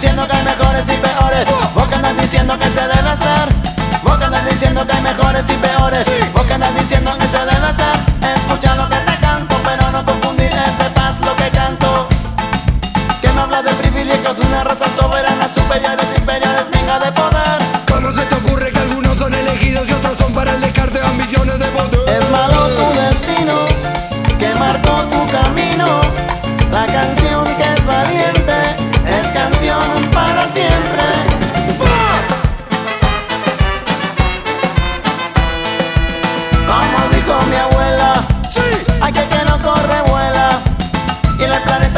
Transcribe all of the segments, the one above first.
diciendo que hay mejores y peores. Vos que andas diciendo que se debe hacer. Vos que andas diciendo que hay mejores y peores. Vos que andas diciendo que se debe hacer. Escucha lo que te canto, pero no confundir este paz lo que canto. Que me habla de privilegios de una raza soberana, superiores, inferiores, venga de poder.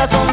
En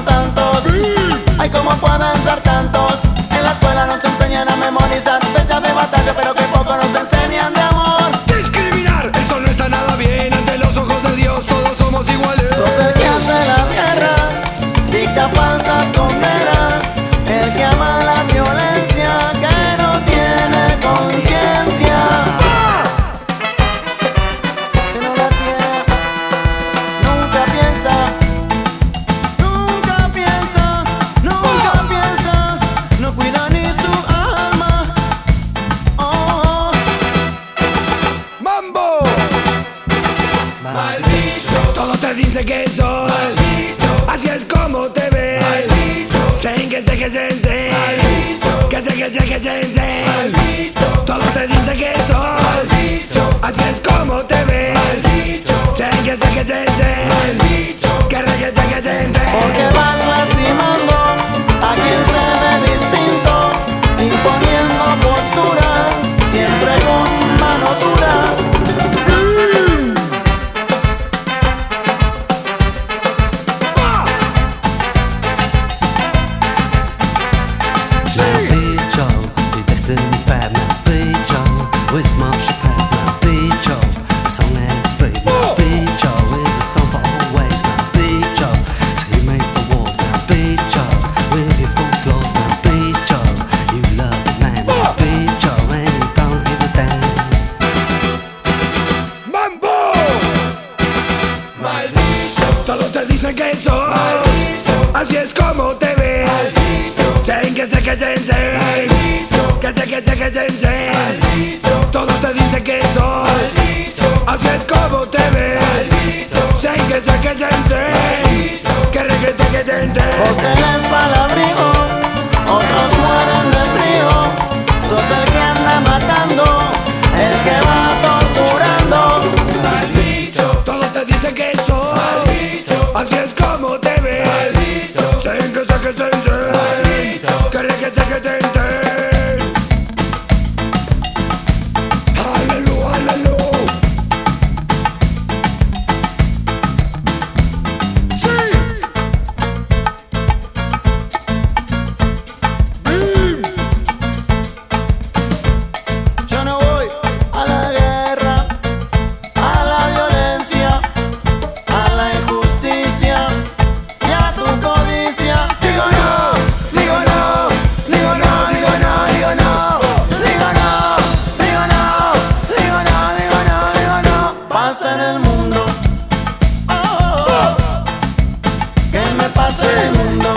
Todos te dicen que sos. Así es como te ves. Sen que sé que se se Que sé que sé que se Todos te dicen que sos. Así es como te ves. Sen que sé que se se Que sé que sé que se se Todos te dicen que sos. Así es como te ves. Sen que sé que se se Que re que se se Porque I just go. pa' segundo